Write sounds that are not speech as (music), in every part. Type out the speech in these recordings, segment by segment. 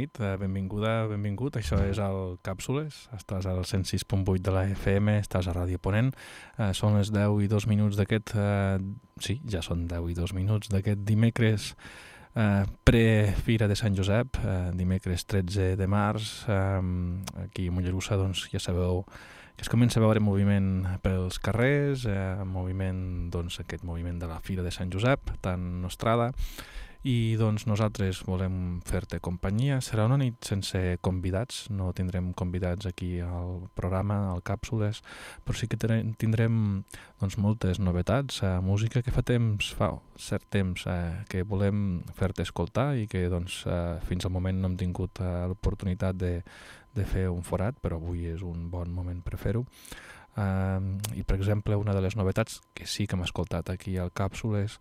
nit, uh, benvinguda, benvingut. Això és el Càpsules, estàs al 106.8 de la FM, estàs a Ràdio Ponent. Uh, són les 10 i 2 minuts d'aquest... Uh, sí, ja són 10 i 2 minuts d'aquest dimecres uh, pre-Fira de Sant Josep, uh, dimecres 13 de març. Um, aquí a Mollerussa, doncs, ja sabeu que es comença a veure moviment pels carrers, uh, moviment, doncs, aquest moviment de la Fira de Sant Josep, tan nostrada, i doncs nosaltres volem fer-te companyia. Serà una nit sense convidats, no tindrem convidats aquí al programa, al Càpsules, però sí que tindrem doncs, moltes novetats, eh, música que fa temps, fa cert temps eh, que volem fer-te escoltar i que doncs, eh, fins al moment no hem tingut eh, l'oportunitat de, de fer un forat, però avui és un bon moment per fer-ho. Uh, I, per exemple, una de les novetats que sí que hem escoltat aquí al Càpsules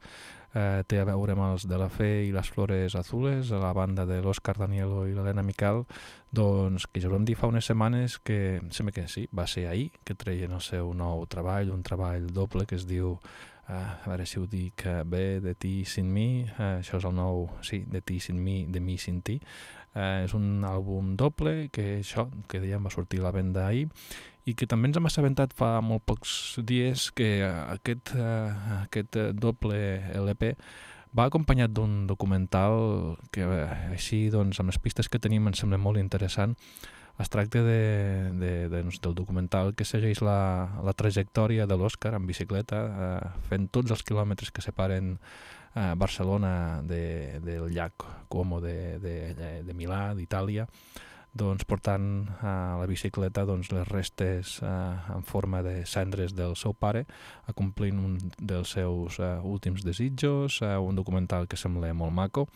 eh, té a veure amb els de la Fe i les Flores Azules, a la banda de l'Òscar Danielo i l'Helena Miquel, doncs que ja vam dir fa unes setmanes que, sembla que sí, va ser ahir que treien el seu nou treball, un treball doble que es diu Uh, a veure si ho dic uh, bé, de ti sin mi, uh, això és el nou, sí, de ti sin mi, de mi sin ti. Uh, és un àlbum doble que això, que dèiem, va sortir a la venda ahir i que també ens hem assabentat fa molt pocs dies que aquest, uh, aquest doble LP va acompanyat d'un documental que així doncs amb les pistes que tenim em sembla molt interessant. Es tracta de, de, doncs, del documental que segueix la, la trajectòria de l'Òscar en bicicleta eh, fent tots els quilòmetres que separen eh, Barcelona de, del llac Como de, de, de Milà, d'Itàlia doncs, portant a la bicicleta doncs, les restes eh, en forma de cendres del seu pare, acomplint un dels seus eh, últims desitjos, eh, un documental que sembla molt maco.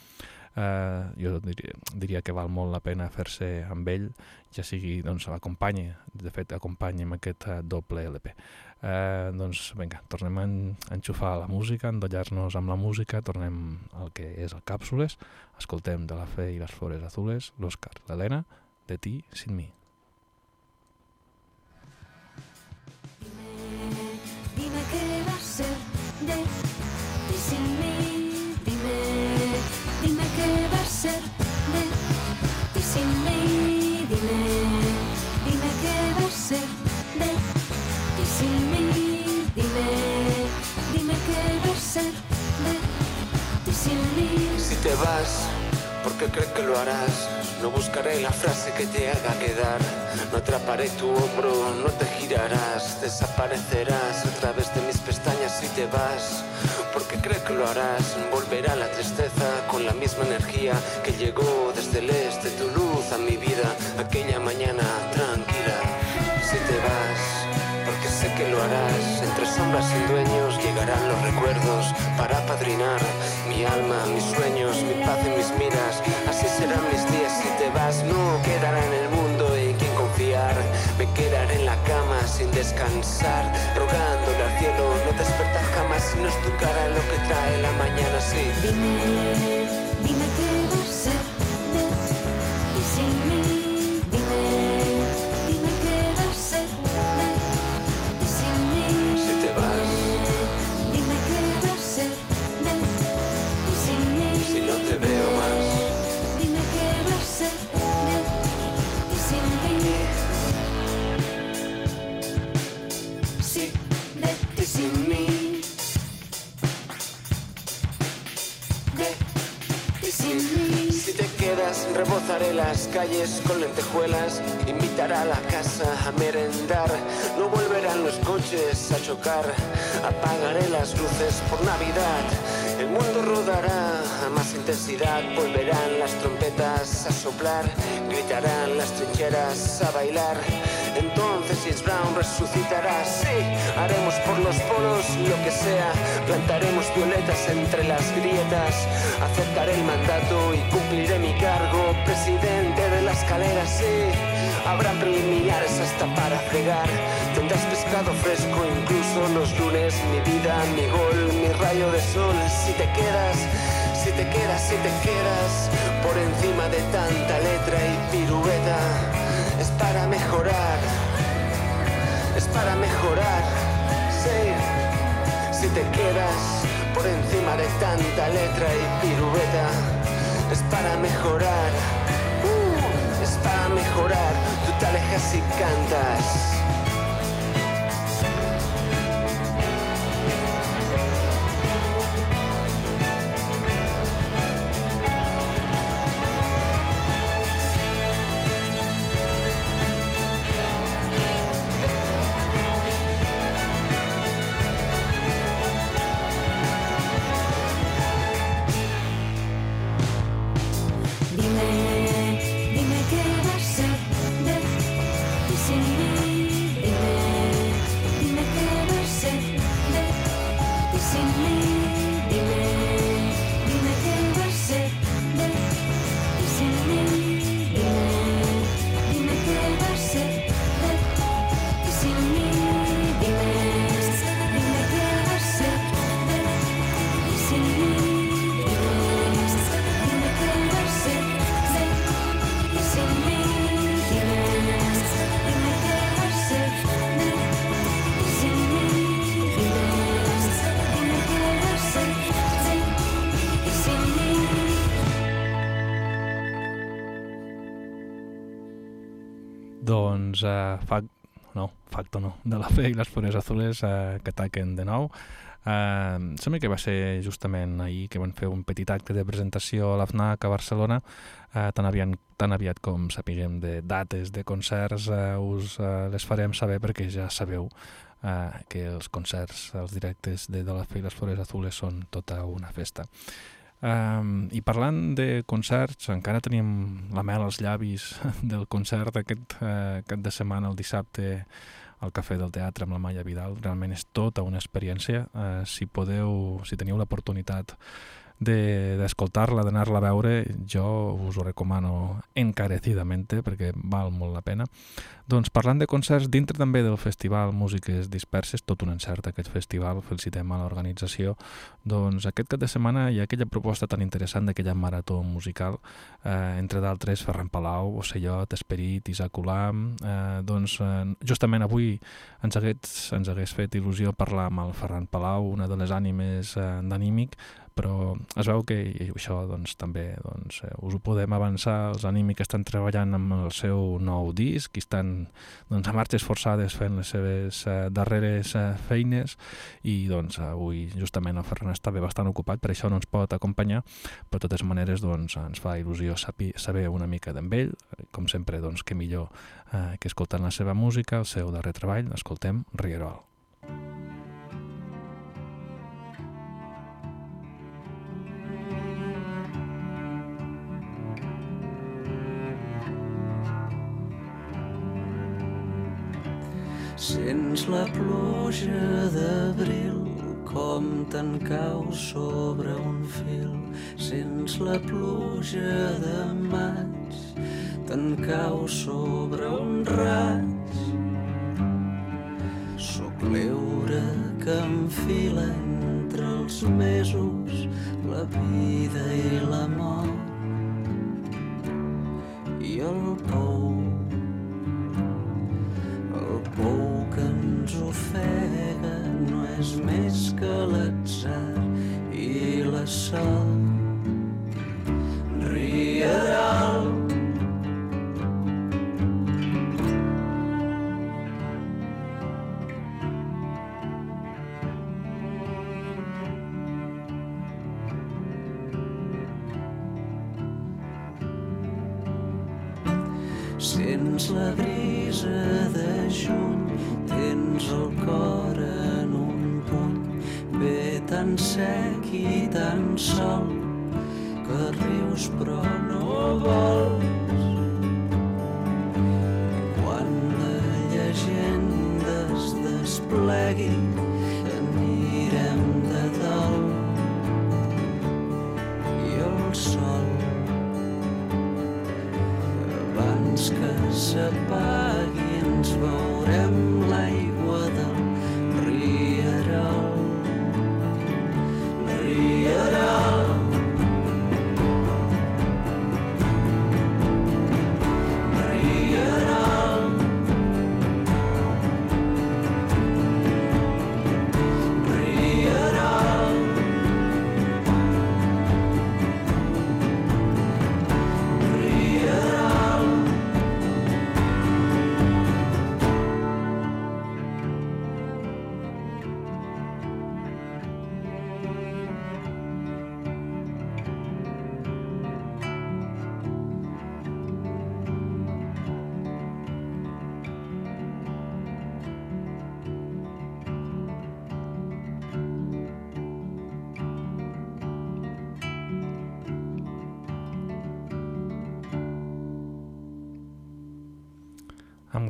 Eh, jo diria, diria que val molt la pena fer-se amb ell, ja sigui, doncs, l'acompanya, de fet, acompanya amb aquest eh, doble LP. Eh, doncs, vinga, tornem a enxufar la música, endollar-nos amb la música, tornem al que és el Càpsules, escoltem de la Fe i les Flores Azules, l'Òscar, l'Helena, de ti sin mí. Te vas, porque crees que lo harás no buscaré la frase que te haga quedar. No atraparé tu hombro, no te girarás. Desaparecerás a través de mis pestañas si te vas. Porque creo que lo harás. Volverá la tristeza con la misma energía que llegó desde el este. Tu luz a mi vida aquella mañana tranquila. Si te vas, que lo harás. Entre sombras y dueños llegarán los recuerdos para padrinar mi alma, mis sueños, mi paz y mis miras. Así serán mis días si te vas. No quedará en el mundo en quien confiar. Me quedaré en la cama sin descansar, rogándole al cielo no despertar jamás. Si no es tu cara lo que trae la mañana, sí. Dime, dime qué rebozaré las calles con lentejuelas, invitará a la casa a merendar, no volverán los coches a chocar, apagaré las luces por Navidad, el mundo rodará a más intensidad, volverán las trompetas a soplar, gritarán las trincheras a bailar. Entonces James Brown resucitará, sí, haremos por los polos lo que sea, plantaremos violetas entre las grietas, aceptaré el mandato y cumpliré mi cargo, presidente de la escalera, sí, habrá preliminares hasta para fregar, tendrás pescado fresco incluso los lunes, mi vida, mi gol, mi rayo de sol, si te quedas, te quedas, si te quedas por encima de tanta letra y pirueta, es para mejorar, es para mejorar, sí. Si te quedas por encima de tanta letra y pirueta, es para mejorar, mejorar. Tú te alejas y cantas. No, de la fe i les flores azules uh, que ataquen de nou. Uh, sembla que va ser justament ahir que van fer un petit acte de presentació a l'AFNAC a Barcelona, uh, tan, aviat, tan aviat com sapiguem de dates de concerts uh, us uh, les farem saber perquè ja sabeu uh, que els concerts, els directes de, de la fe i les flores azules són tota una festa. Um, I parlant de concerts, encara tenim la mel als llavis (laughs) del concert aquest uh, cap de setmana, el dissabte, al Cafè del Teatre amb la Maia Vidal. Realment és tota una experiència. Uh, si podeu, si teniu l'oportunitat de- d'escoltar-la, d'anar-la a veure, jo us ho recomano encarecidamente perquè val molt la pena. Doncs parlant de concerts, dintre també del festival Músiques Disperses, tot un encert aquest festival, felicitem a l'organització, doncs aquest cap de setmana hi ha aquella proposta tan interessant d'aquella marató musical, eh, entre d'altres Ferran Palau, Ocellot, Esperit, Isaac Olam, eh, doncs eh, justament avui ens hagués, ens hagués fet il·lusió parlar amb el Ferran Palau, una de les ànimes eh, d'Anímic, però es veu que això doncs, també doncs, eh, us ho podem avançar, els Anímic estan treballant amb el seu nou disc i estan doncs, a marxes forçades fent les seves eh, darreres eh, feines i doncs avui justament el Ferran estava bastant ocupat, per això no ens pot acompanyar, però de totes maneres doncs, ens fa il·lusió saber, saber una mica d'en ell, com sempre doncs, que millor eh, que escoltant la seva música, el seu darrer treball, escoltem Rierol. Sents la pluja d'abril com te'n cau sobre un fil. Sents la pluja de maig te'n cau sobre un raig. Sóc l'eure que enfila entre els mesos la vida i la mort. I el pou és més que l'atzar i la sort.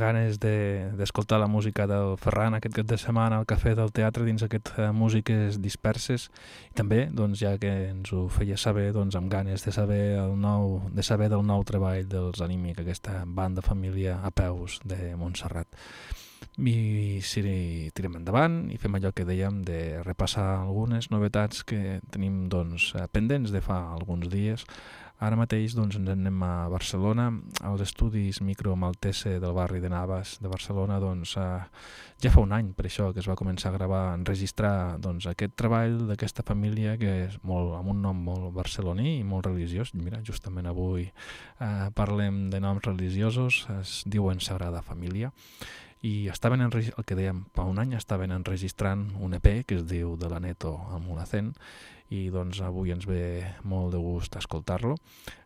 Ganes de- d'escoltar la música del Ferran aquest cap de setmana al Cafè del Teatre dins aquest eh, Músiques Disperses i també, doncs, ja que ens ho feia saber, doncs, amb ganes de saber, el nou, de saber del nou treball dels Anímic, aquesta banda família a peus de Montserrat. I si tirem endavant i fem allò que dèiem de repassar algunes novetats que tenim doncs, pendents de fa alguns dies, Ara mateix doncs, ens anem a Barcelona, als estudis Micro Maltese del barri de Navas de Barcelona, doncs, eh, ja fa un any per això que es va començar a gravar, a enregistrar doncs, aquest treball d'aquesta família que és molt, amb un nom molt barceloní i molt religiós. Mira, justament avui eh, parlem de noms religiosos, es diuen Sagrada Família, i estaven el que dèiem, fa un any estaven enregistrant un EP que es diu De la Neto al Mulacén i doncs avui ens ve molt de gust escoltar-lo.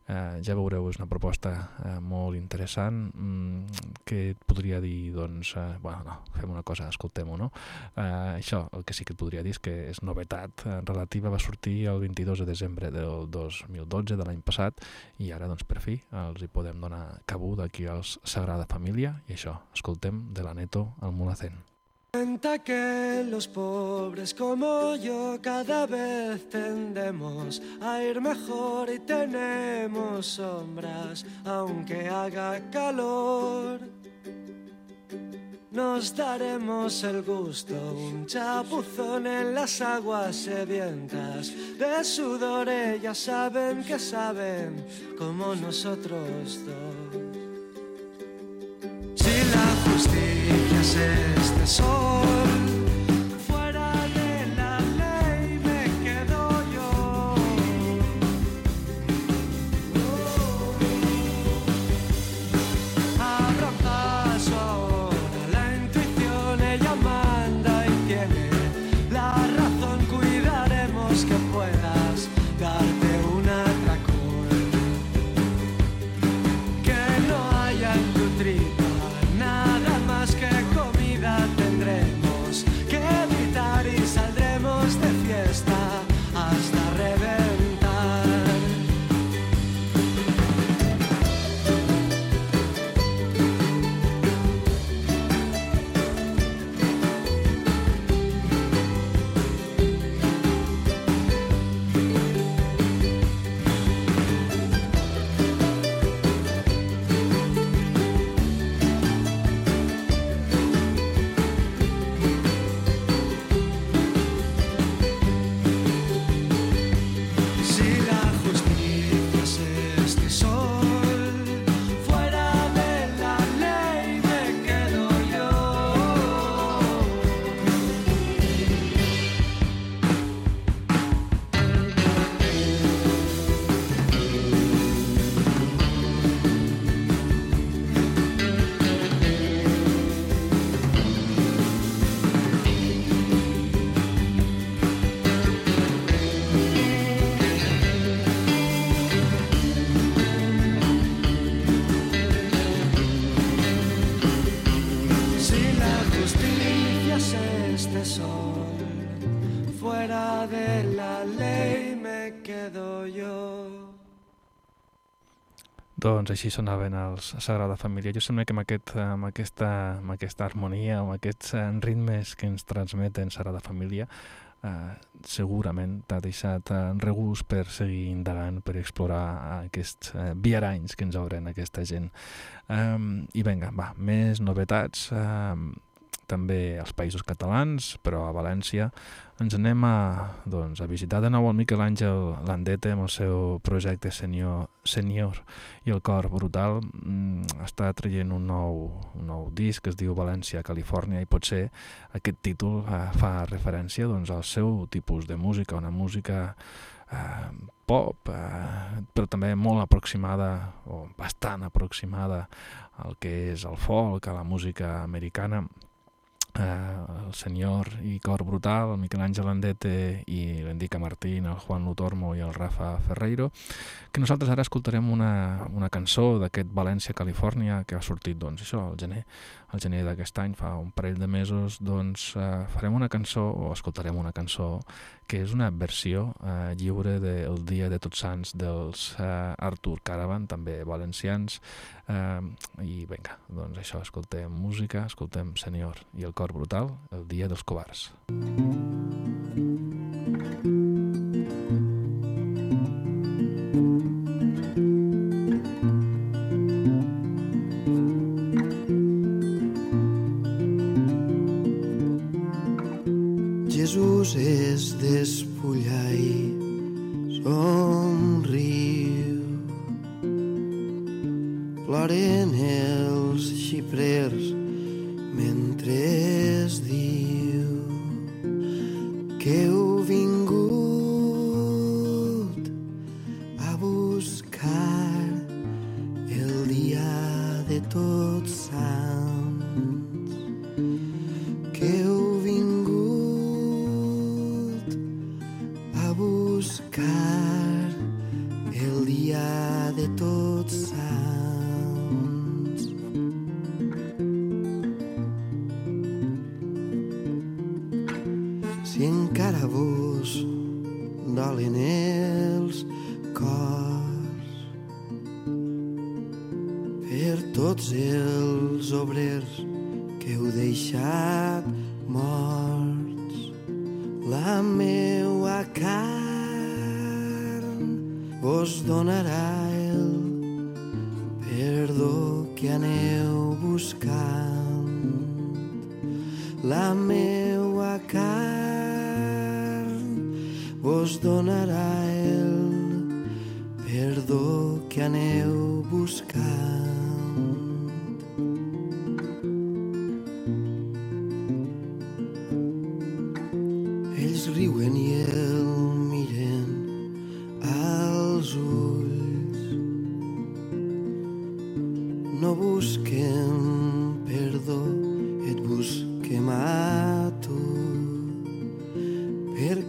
Eh, ja veureu, és una proposta eh, molt interessant mm, que et podria dir, doncs, eh, bueno, no, fem una cosa, escoltem-ho, no? Eh, això, el que sí que et podria dir és que és novetat eh, relativa, va sortir el 22 de desembre del 2012, de l'any passat, i ara, doncs, per fi, els hi podem donar cabuda aquí als Sagrada Família, i això, escoltem de la Neto al Mulacén. Cuenta que los pobres como yo cada vez tendemos a ir mejor y tenemos sombras aunque haga calor. Nos daremos el gusto, un chapuzón en las aguas sedientas de sudor. Ellas saben que saben como nosotros dos. Es este sol, Doncs així sonaven els Sagrada Família. Jo sembla que amb, aquest, amb, aquesta, amb aquesta harmonia, amb aquests eh, ritmes que ens transmeten Sagrada Família, eh, segurament t'ha deixat eh, regust per seguir indagant, per explorar aquests eh, viaranys que ens obren aquesta gent. Um, I vinga, va, més novetats, um, també als països catalans, però a València. Ens anem a, doncs, a visitar de nou el Miquel Àngel Landete amb el seu projecte Senior, Senior i el cor brutal. Mm, està traient un nou, un nou disc que es diu València, Califòrnia i potser aquest títol eh, fa referència doncs, al seu tipus de música, una música eh, pop, eh, però també molt aproximada o bastant aproximada al que és el folk, a la música americana eh, el senyor i cor brutal, el Miquel Àngel Landete i l'Endica Martín, el Juan Lutormo i el Rafa Ferreiro, que nosaltres ara escoltarem una, una cançó d'aquest València, Califòrnia, que ha sortit, doncs, això, al gener, al gener d'aquest any, fa un parell de mesos, doncs eh, farem una cançó, o escoltarem una cançó que és una versió eh, lliure del Dia de Tots Sants dels eh, Artur Caravan, també valencians, eh, i vinga, doncs això, escoltem música, escoltem Senyor i el cor brutal, el Dia dels Covards. Jesús es despulla i somriu. Ploren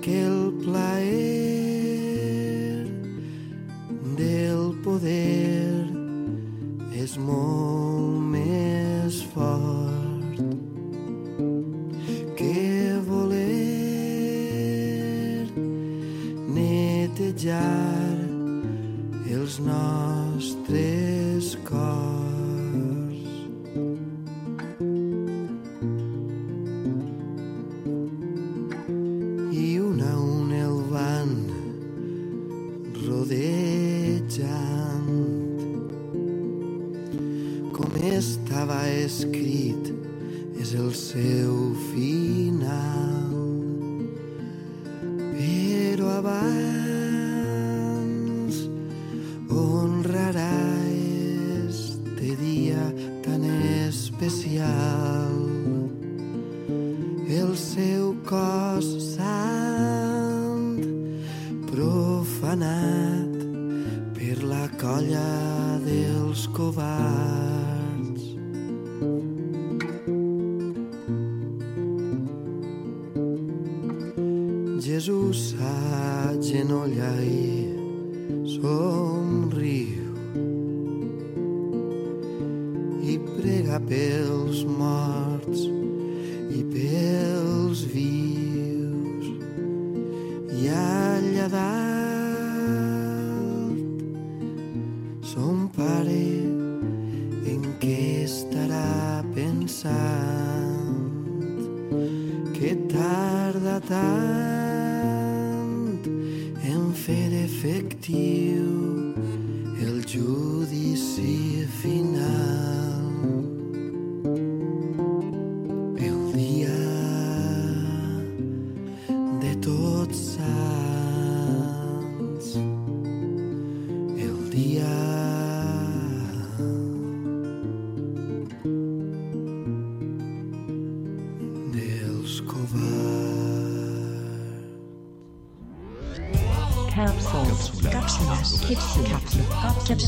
Perquè el e se final.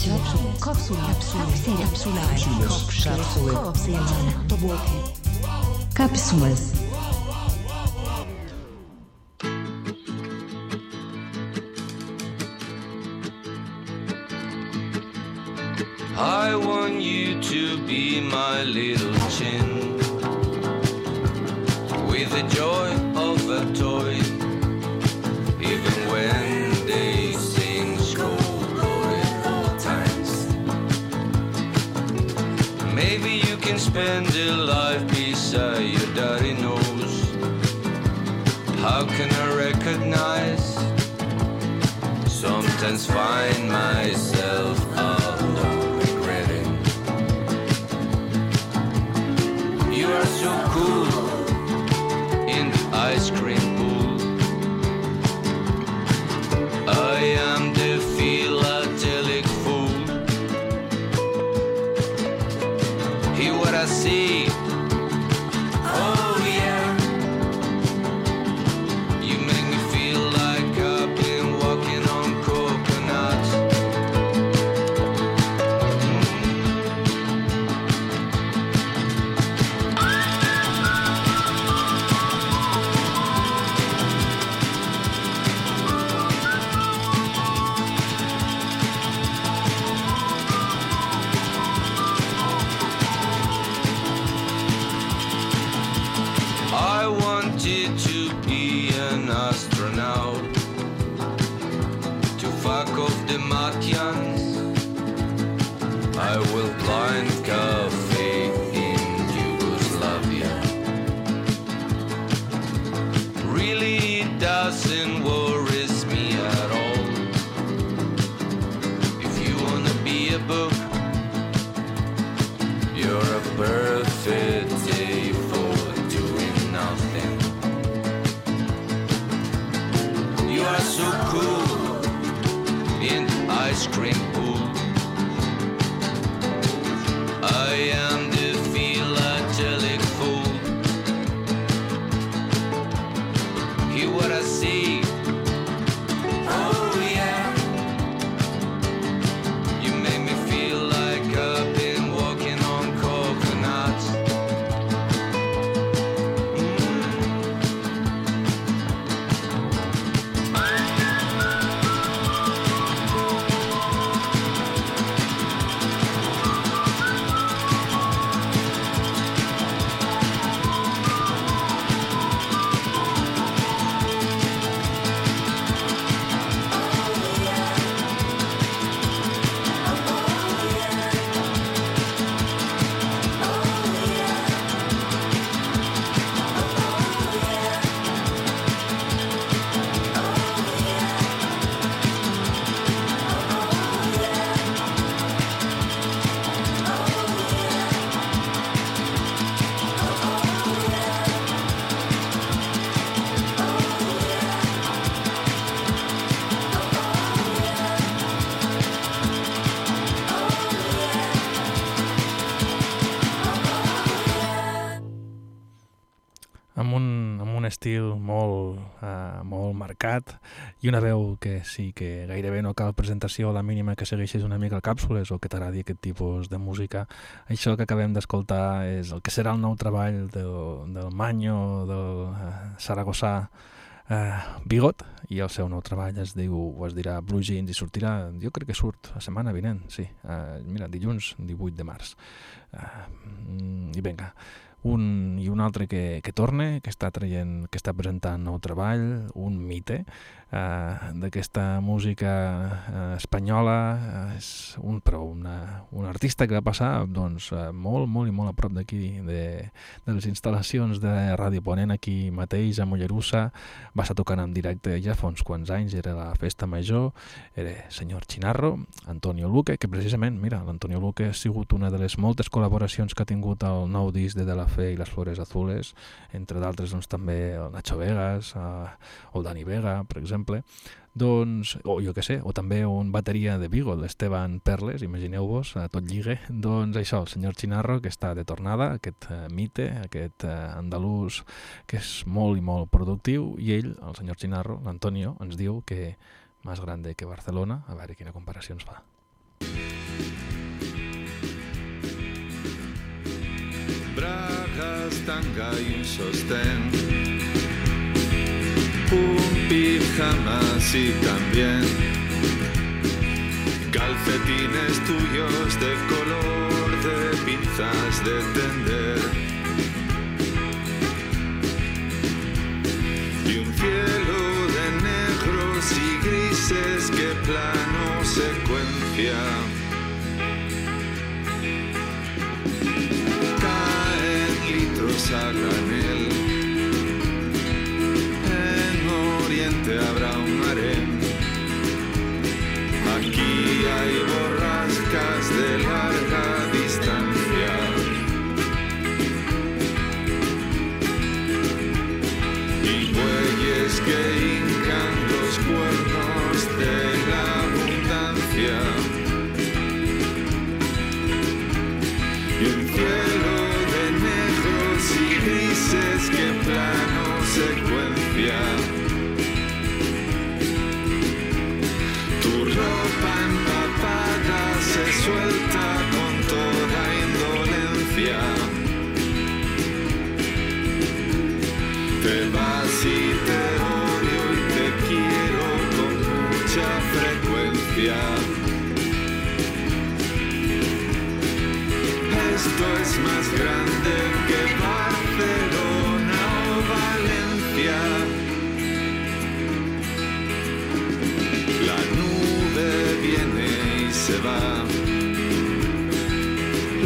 kapsuły, kapsuły, kapsuły, kapsuły, kapsuły, kapsuły, kapsuły, kapsuły, kapsuły, uh, molt marcat i una veu que sí que gairebé no cal presentació a la mínima que segueixis una mica el càpsules o que t'agradi aquest tipus de música. Això que acabem d'escoltar és el que serà el nou treball del, del Manyo, del uh, Saragossà uh, Bigot, i el seu nou treball es diu, o es dirà Blue Jeans, i sortirà, jo crec que surt la setmana vinent, sí, uh, mira, dilluns 18 de març. Uh, I vinga, un i un altre que, que torna, que està traient, que està presentant nou treball, un mite eh, d'aquesta música eh, espanyola, és un, però una, un artista que va passar doncs, eh, molt, molt i molt a prop d'aquí, de, de les instal·lacions de Ràdio Ponent aquí mateix, a Mollerussa, va estar tocant en directe ja fa uns quants anys, era la festa major, era senyor Chinarro, Antonio Luque, que precisament, mira, l'Antonio Luque ha sigut una de les moltes col·laboracions que ha tingut el nou disc de De La Fe i les Flores Azules, entre d'altres doncs, també el Nacho Vegas eh, o el Dani Vega, per exemple, doncs, o jo que sé, o també un bateria de Vigo, l'Esteban Perles, imagineu-vos, a tot lligue, doncs això, el senyor Chinarro, que està de tornada, aquest eh, mite, aquest eh, andalús que és molt i molt productiu, i ell, el senyor Chinarro, l'Antonio, ens diu que més grande que Barcelona, a veure quina comparació ens fa. bragas, tanga y un sostén. Y también calcetines tuyos de color de pinzas de tender. Y un cielo de negros y grises que plano secuencia. a granel.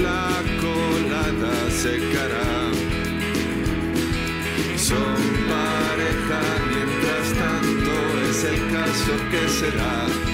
La colada secará. Son pareja mientras tanto es el caso que será.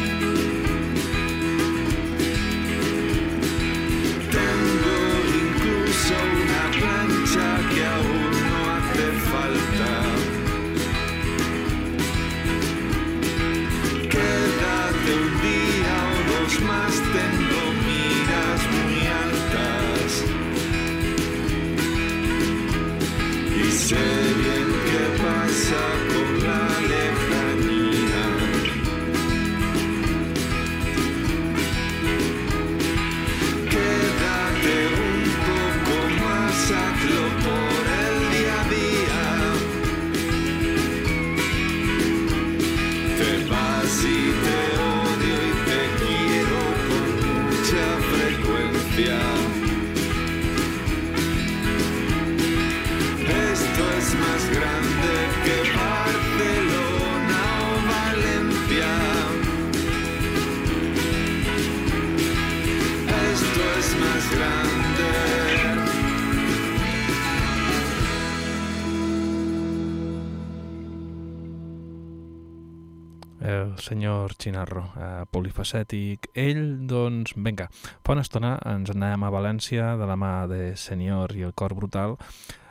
Chinarro, eh, polifacètic. Ell, doncs, vinga, fa una estona ens anàvem a València de la mà de Senyor i el Cor Brutal,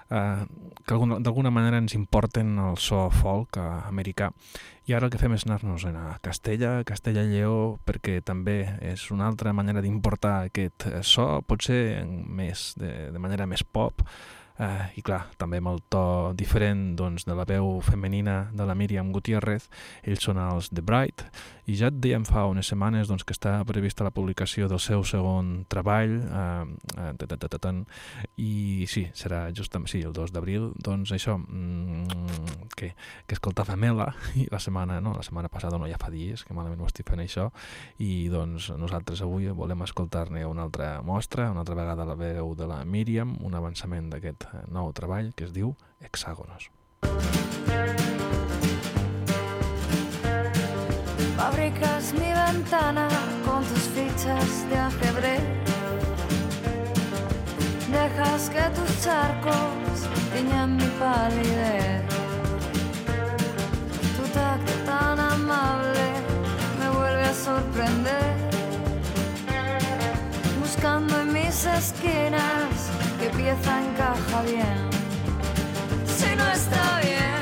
eh, que alguna- d'alguna manera ens importen el so folk eh, americà. I ara el que fem és anar-nos a Castella, Castella Lleó, perquè també és una altra manera d'importar aquest eh, so, potser més, de, de manera més pop, eh, i clar, també amb el to diferent doncs, de la veu femenina de la Míriam Gutiérrez, ells són els The Bright, i ja et dèiem fa unes setmanes doncs, que està prevista la publicació del seu segon treball, eh, eh, i sí, serà just sí, el 2 d'abril, doncs això, mm, que, que escoltava Mela, i la setmana, no, la setmana passada, no, ja fa dies que malament ho estic fent això, i doncs nosaltres avui volem escoltar-ne una altra mostra, una altra vegada la veu de la Míriam, un avançament d'aquest nou treball que es diu Hexàgonos. Fabricas mi ventana con tus fichas de ajedrez. Dejas que tus charcos tiñan mi palidez. Tu tacto tan amable me vuelve a sorprender. Buscando en mis esquinas qué pieza encaja bien. Si no está bien,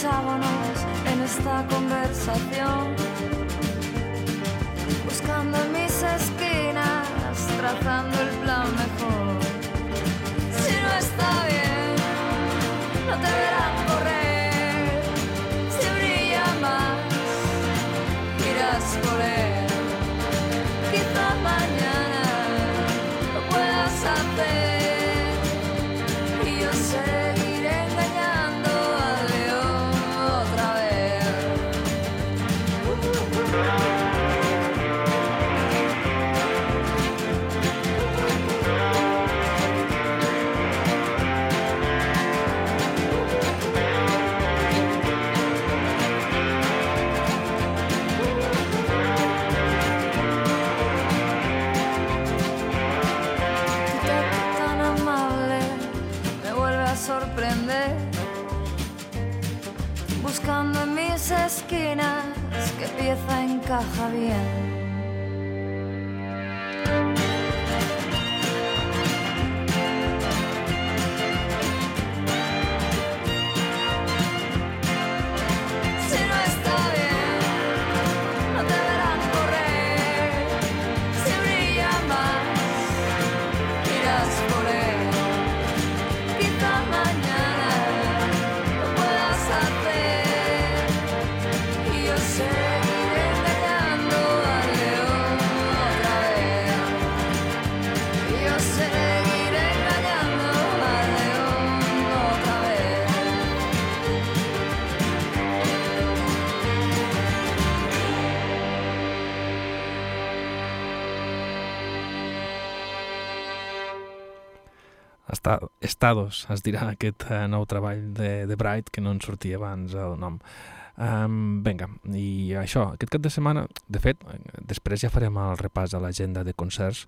hexágonos en esta conversación. Buscando en mis esquinas, trazando el plan mejor. Estados, es dirà aquest eh, nou treball de, de Bright, que no en sortia abans el nom. Um, vinga, i això, aquest cap de setmana, de fet, eh, després ja farem el repàs a l'agenda de concerts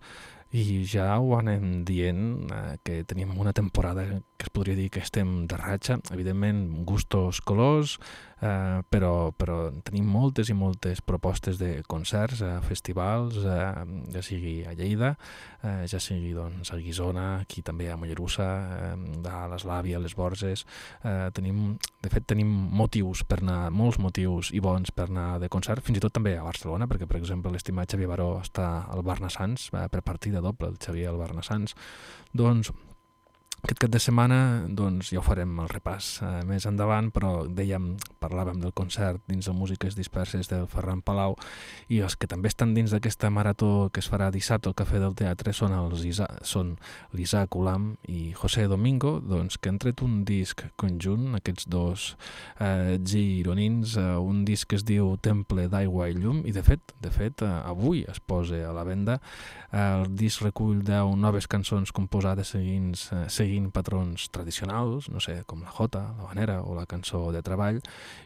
i ja ho anem dient eh, que tenim una temporada que es podria dir que estem de ratxa, evidentment gustos colors, eh, però, però tenim moltes i moltes propostes de concerts, eh, festivals, eh, ja sigui a Lleida, eh, ja sigui doncs, a Guisona, aquí també a Mollerussa, eh, a l'Eslàvia, a les Borges, eh, tenim, de fet tenim motius per anar, molts motius i bons per anar de concert, fins i tot també a Barcelona, perquè per exemple l'estimat Xavier Baró està al Barnassans eh, per partida doble, el Xavier al Barnassans, doncs aquest cap de setmana doncs, ja ho farem el repàs eh, més endavant, però dèiem, parlàvem del concert dins de Músiques Disperses del Ferran Palau i els que també estan dins d'aquesta marató que es farà dissabte al Cafè del Teatre són els són l'Isaac Ulam i José Domingo, doncs, que han tret un disc conjunt, aquests dos eh, gironins, eh, un disc que es diu Temple d'aigua i llum i de fet, de fet eh, avui es posa a la venda. El disc recull 10 noves cançons composades seguint, eh, seguint patrons tradicionals, no sé, com la jota, la vanera o la cançó de treball,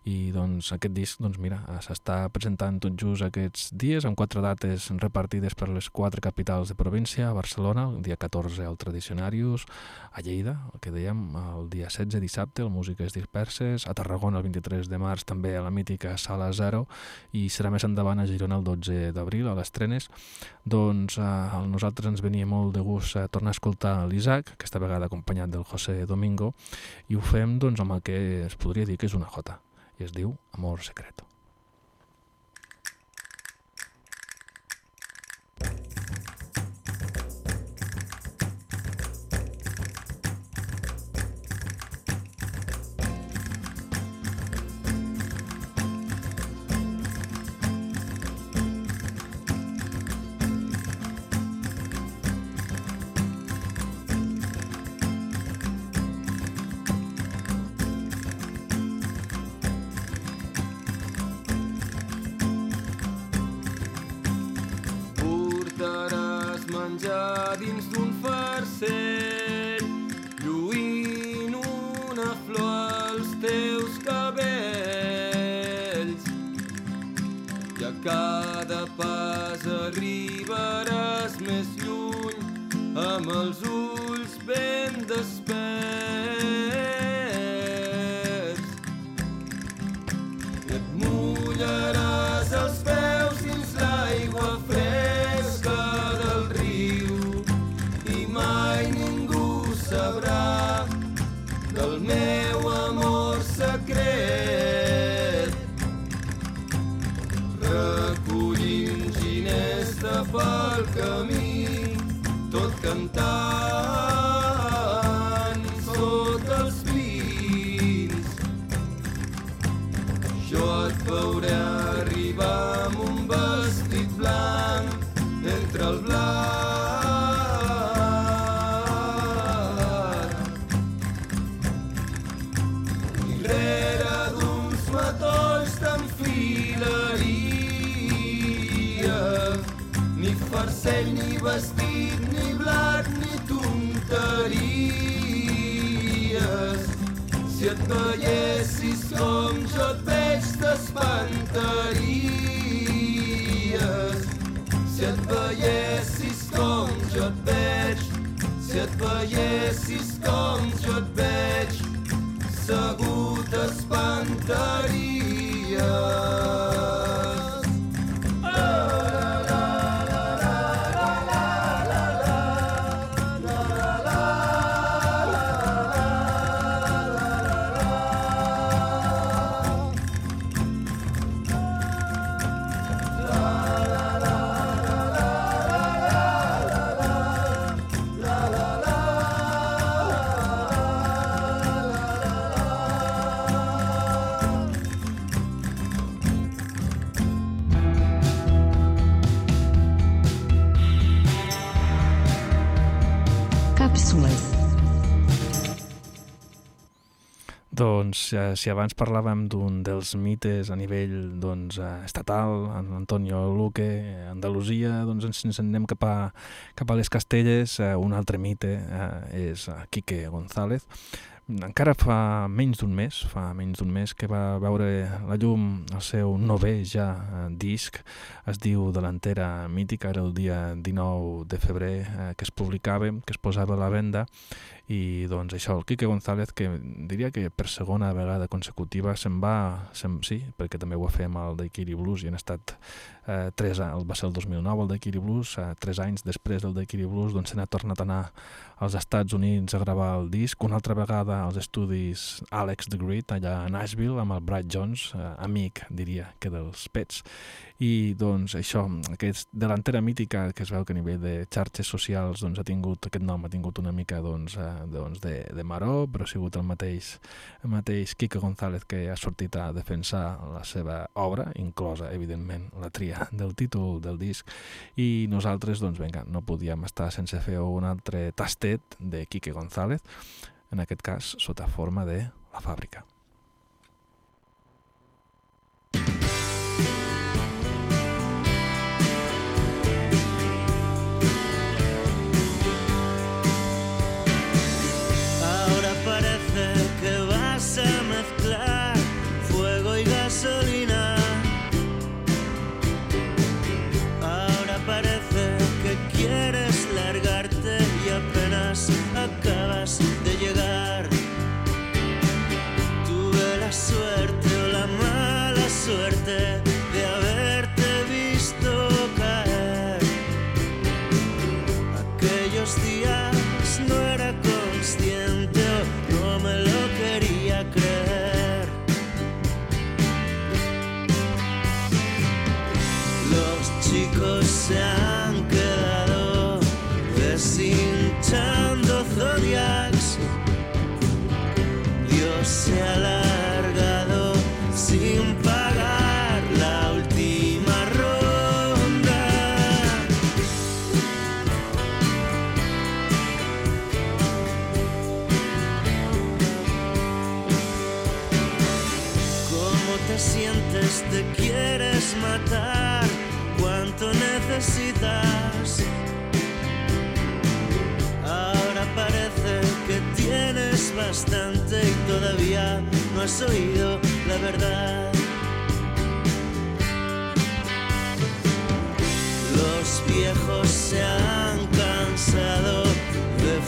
i doncs aquest disc, doncs mira, s'està presentant tot just aquests dies, amb quatre dates repartides per les quatre capitals de província, a Barcelona, el dia 14 al Tradicionarius, a Lleida, el que dèiem, el dia 16 dissabte, el Músiques Disperses, a Tarragona el 23 de març també a la mítica Sala Zero, i serà més endavant a Girona el 12 d'abril, a les Trenes, doncs eh, a nosaltres ens venia molt de gust eh, tornar a escoltar l'Isaac, aquesta vegada acompanyat del José Domingo, i ho fem doncs, amb el que es podria dir que és una jota, i es diu Amor Secreto. Veiessis com jo et veig t'espantaries. Si et veiessis com jo et veig, si et veiessis com jo et veig, segur t'espantaries. Doncs eh, si abans parlàvem d'un dels mites a nivell doncs, eh, estatal, en Antonio Luque, eh, Andalusia, doncs ens, ens anem cap a, cap a les Castelles, eh, un altre mite eh, és eh, Quique González. Encara fa menys d'un mes, fa menys d'un mes que va veure la llum el seu novè ja disc, es diu Delantera Mítica, era el dia 19 de febrer eh, que es publicava, que es posava a la venda, i doncs això, el Quique González que diria que per segona vegada consecutiva se'n va, se'n, sí, perquè també ho va fer amb el Daiquiri Blues i han estat eh, tres anys, va ser el 2009 el Daiquiri Blues, eh, tres anys després del Daiquiri Blues doncs se n'ha tornat a anar als Estats Units a gravar el disc, una altra vegada als estudis Alex the Great allà a Nashville amb el Brad Jones, eh, amic diria que dels Pets i doncs això, aquest delantera mítica que es veu que a nivell de xarxes socials doncs, ha tingut, aquest nom ha tingut una mica doncs, eh, doncs de, de maró, però ha sigut el mateix, el mateix Quique González que ha sortit a defensar la seva obra, inclosa evidentment la tria del títol del disc i nosaltres doncs vinga, no podíem estar sense fer un altre tastet de Quique González, en aquest cas sota forma de La Fàbrica. Tienes bastante y todavía no has oído la verdad. Los viejos se han cansado de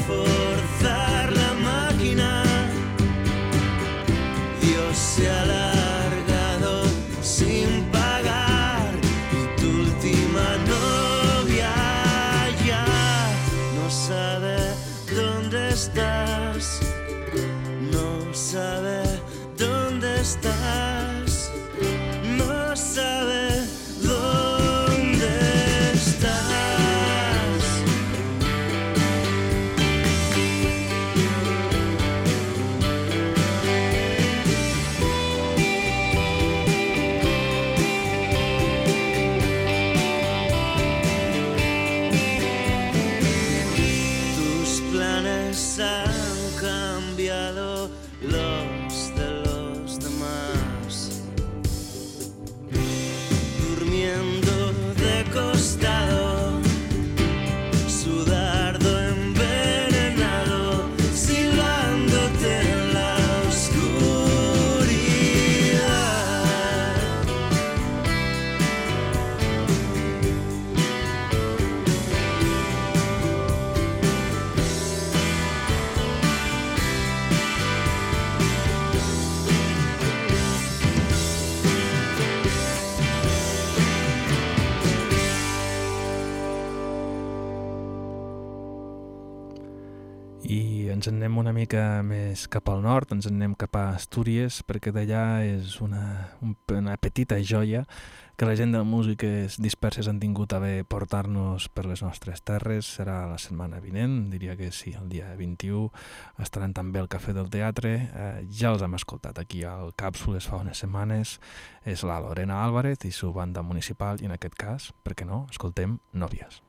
anem una mica més cap al nord, ens en anem cap a Astúries, perquè d'allà és una, un- una petita joia que la gent de músiques disperses han tingut a bé portar-nos per les nostres terres. Serà la setmana vinent, diria que sí, el dia 21. Estaran també al Cafè del Teatre. Eh, ja els hem escoltat aquí al Càpsules fa unes setmanes. És la Lorena Álvarez i su banda municipal, i en aquest cas, per què no, escoltem Nòvies.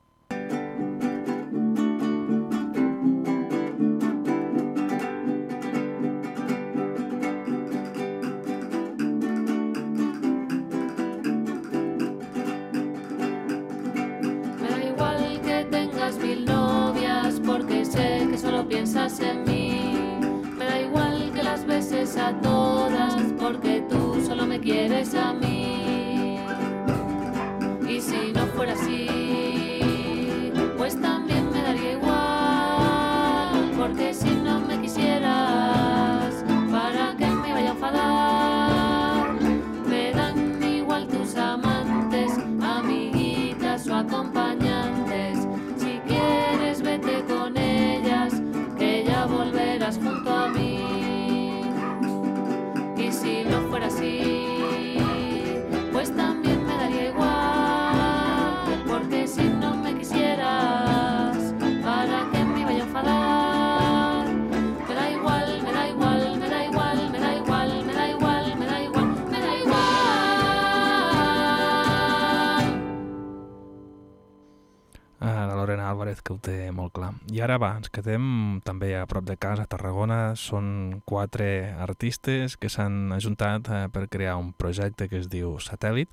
Ara va, ens quedem també a prop de casa, a Tarragona. Són quatre artistes que s'han ajuntat eh, per crear un projecte que es diu Satèl·lit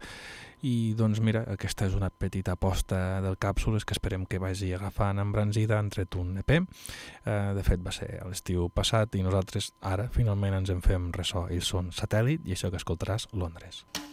i doncs mira, aquesta és una petita aposta del Càpsules que esperem que vagi agafant embranzida entre tu un EP. Eh, de fet, va ser l'estiu passat i nosaltres ara finalment ens en fem ressò. Ells són Satèl·lit i això que escoltaràs Londres. Londres.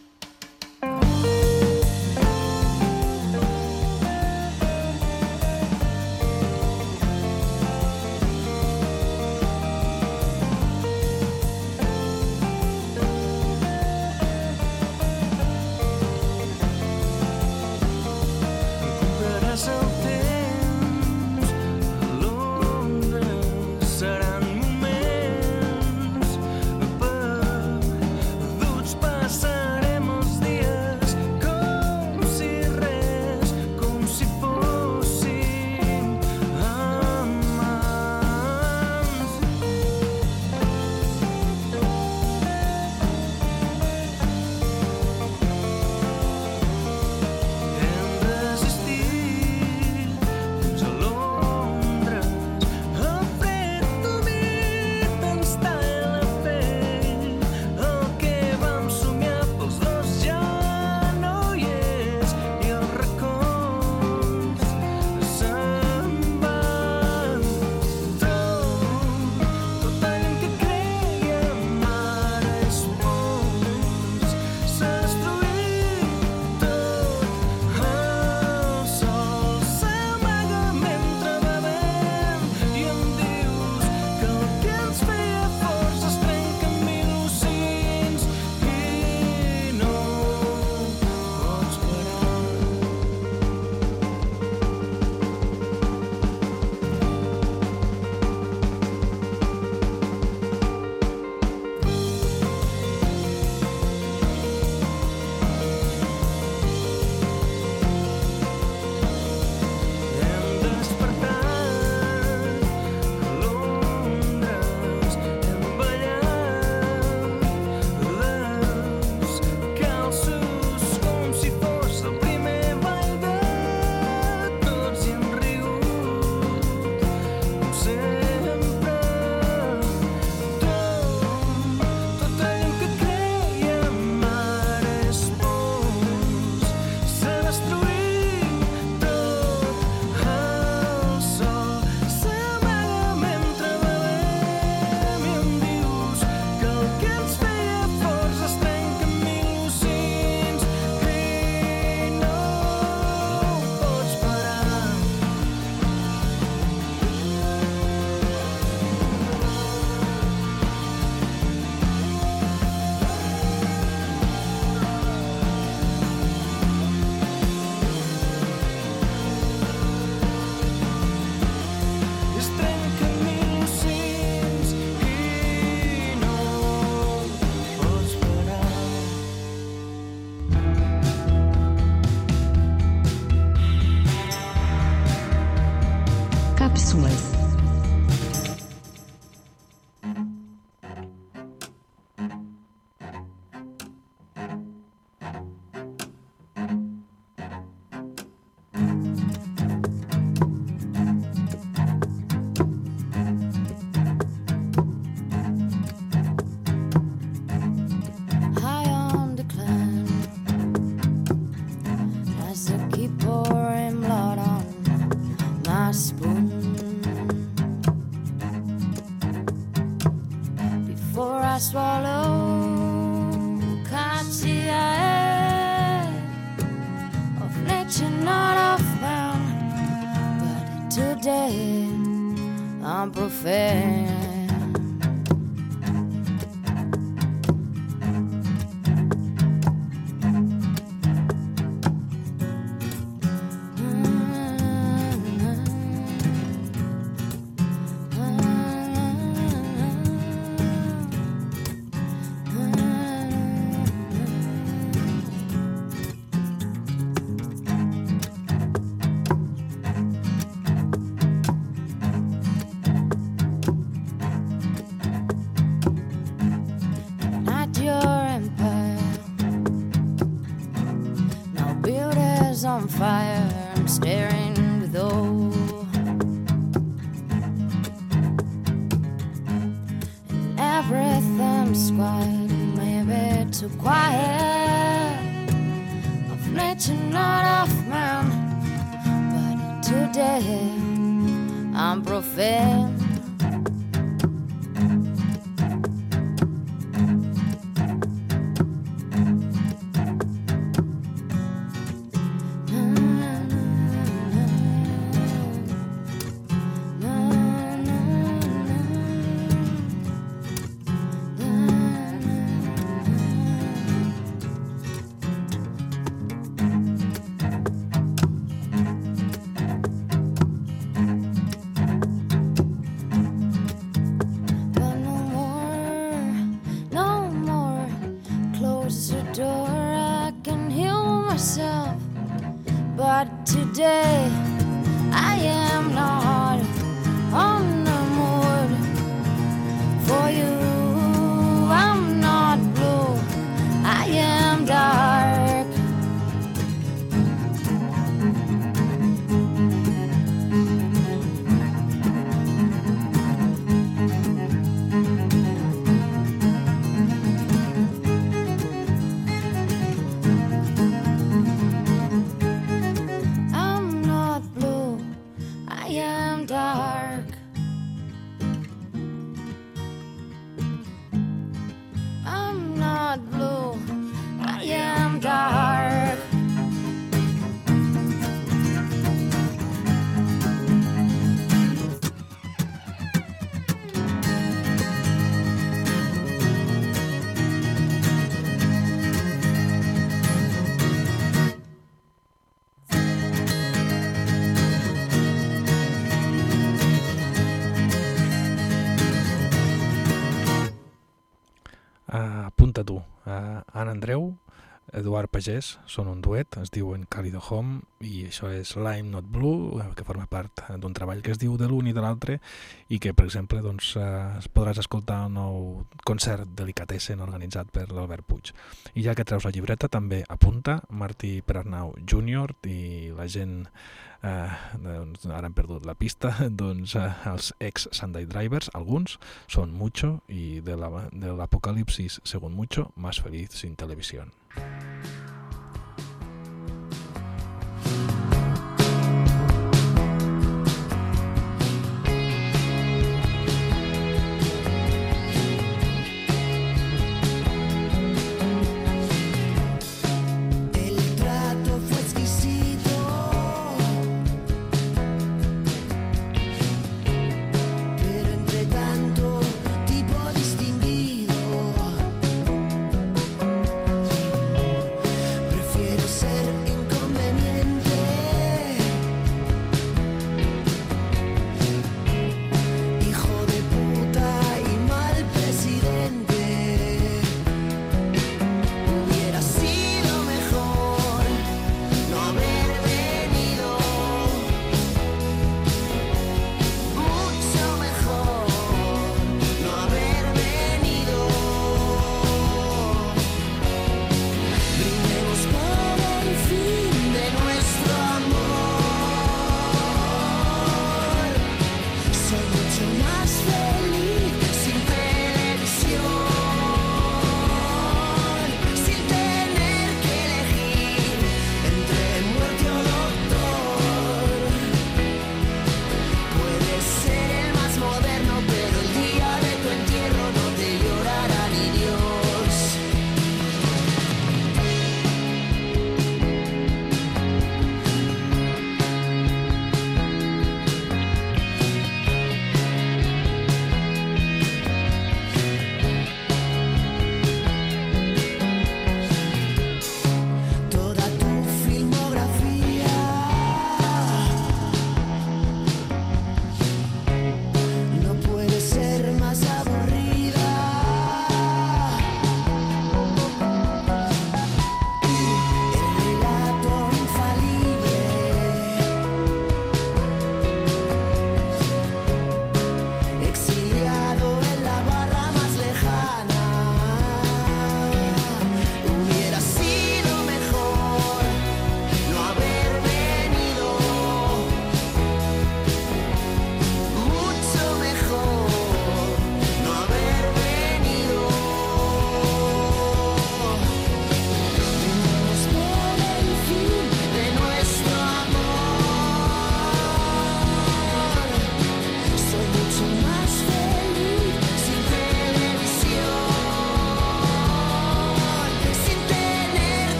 fair. Eduard Pagès, són un duet, es diuen Calido Home, i això és Lime Not Blue, eh, que forma part d'un treball que es diu de l'un i de l'altre, i que, per exemple, doncs, uh, podràs escoltar un nou concert delicatessen organitzat per l'Albert Puig. I ja que treus la llibreta, també apunta Martí Perarnau Júnior i la gent eh, doncs, ara hem perdut la pista, (laughs) doncs eh, els ex-Sunday Drivers, alguns, són Mucho i de la- de l'Apocalipsis, Mucho, más feliz sin televisión.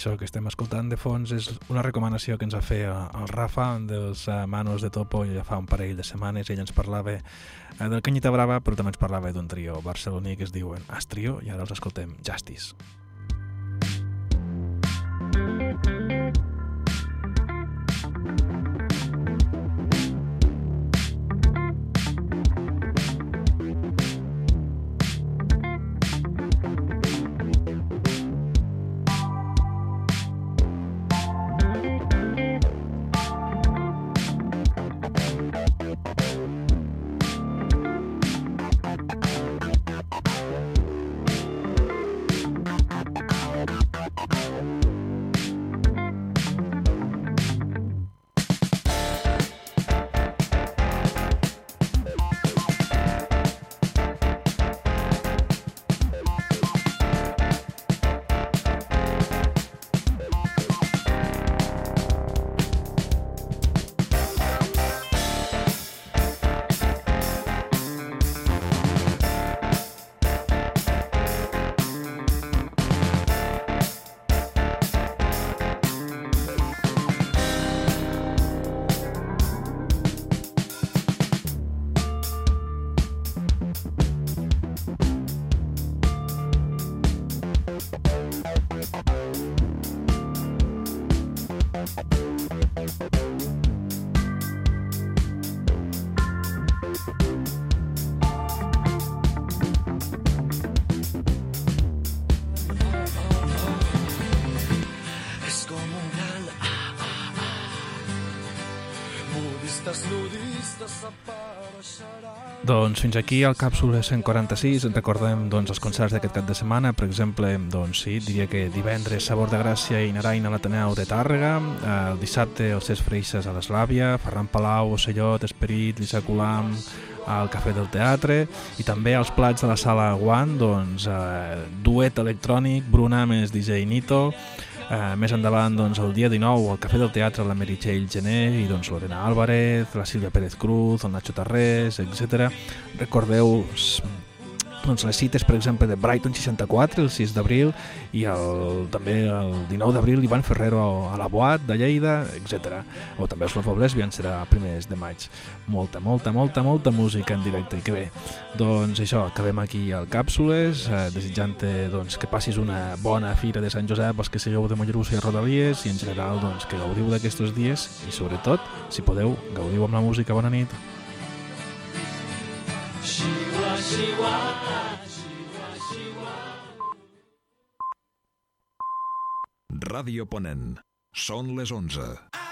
Això que estem escoltant de fons és una recomanació que ens va fer eh, el Rafa dels uh, Manos de Topo ja fa un parell de setmanes. Ell ens parlava uh, del Canyita Brava, però també ens parlava d'un trio barceloní que es diuen Astrio i ara els escoltem Justice. Doncs fins aquí el Càpsula 146. En recordem doncs, els concerts d'aquest cap de setmana. Per exemple, doncs, sí, diria que divendres Sabor de Gràcia i Narain a l'Ateneu de Tàrrega, el dissabte els Cés Freixes a l'Eslàvia, Ferran Palau, Ocellot, Esperit, Lisa Colam, al Cafè del Teatre i també als plats de la sala One, doncs, eh, duet electrònic, Bruna més DJ Nito, Eh, més endavant, doncs, el dia 19, al Cafè del Teatre, la Meritxell Gené i doncs, l'Orena Álvarez, la Sílvia Pérez Cruz, el Nacho Tarrés, etc. Recordeu doncs, les cites, per exemple, de Brighton 64, el 6 d'abril, i el, també el 19 d'abril Ivan Ferrero a la Boat de Lleida, etc. O també els Love Lesbian serà primers de maig. Molta, molta, molta, molta música en directe, i que bé. Doncs això, acabem aquí al Càpsules, eh, desitjant-te doncs, que passis una bona fira de Sant Josep, els que sigueu de Mollerussa i Rodalies, i en general doncs, que gaudiu d'aquests dies, i sobretot, si podeu, gaudiu amb la música. Bona nit. Ràdio Ponent. Són les 11.